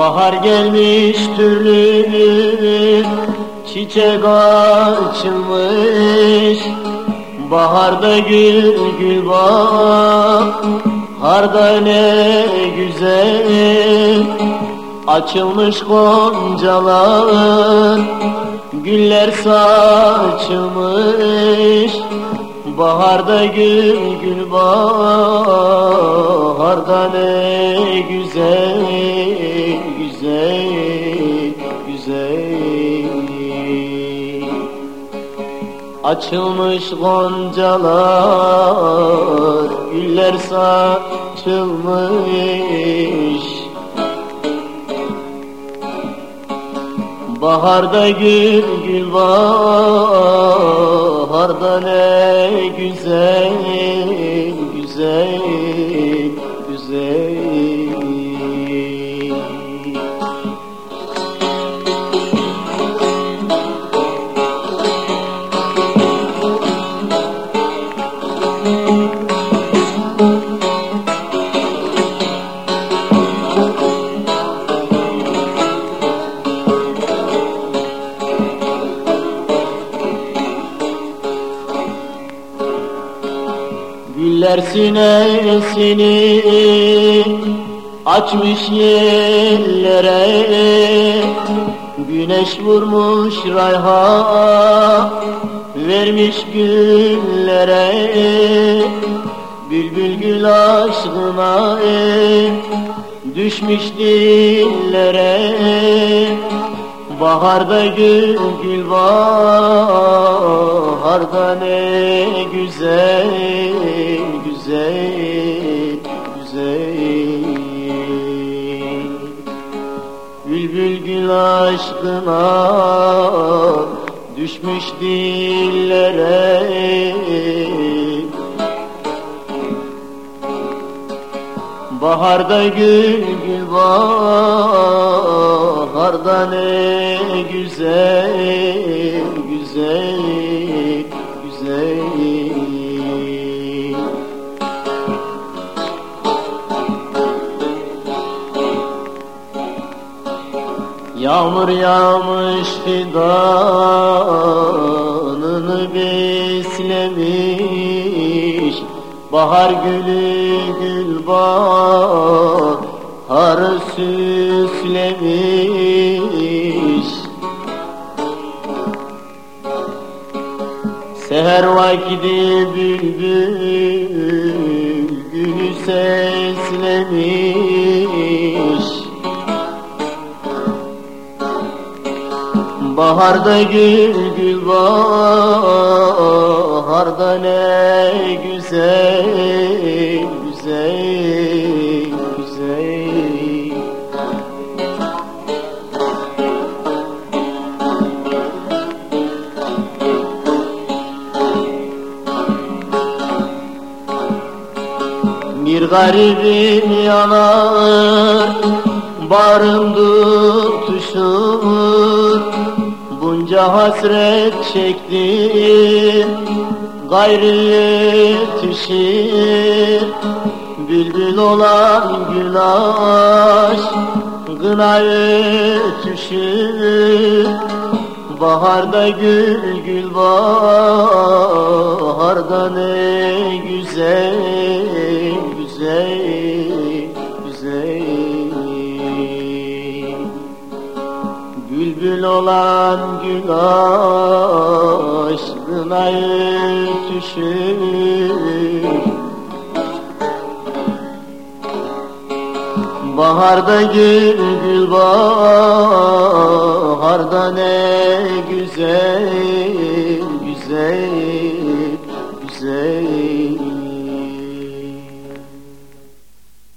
Bahar gelmiş türlü çiçek açılmış. Baharda gül gül bak Harda ne güzel. Açılmış goncalar Güller saçılmış Baharda gül gül baharda ne güzel güzel güzel. Açılmış goncalar güller saçılmış. Baharda gül gül baharda ne güzel güzel güzel Güller sinesini açmış yerlere. Güneş vurmuş rayha vermiş güllere. Bülbül gül aşkına düşmüş dillere. Baharda gül gül baharda ne güzel güzel güzel. Bülbül gül aşkına düşmüş dillere. Baharda gül gül baharda ne güzel güzel Yağmur yağmış fidanını beslemiş. Bahar gülü gül baharı süslemiş. Seher vakti bülbül gülü seslemiş Baharda gül gül baharda ne güzel güzel güzel. Bir garibim yanar barım tutuşur Bunca hasret çektim gayrı yetişir. Bülbül olan gül aşkına ötüşür Baharda gül gül baharda Bülbül olan gül aşkına ötüşür Baharda gül gül baharda ne güzel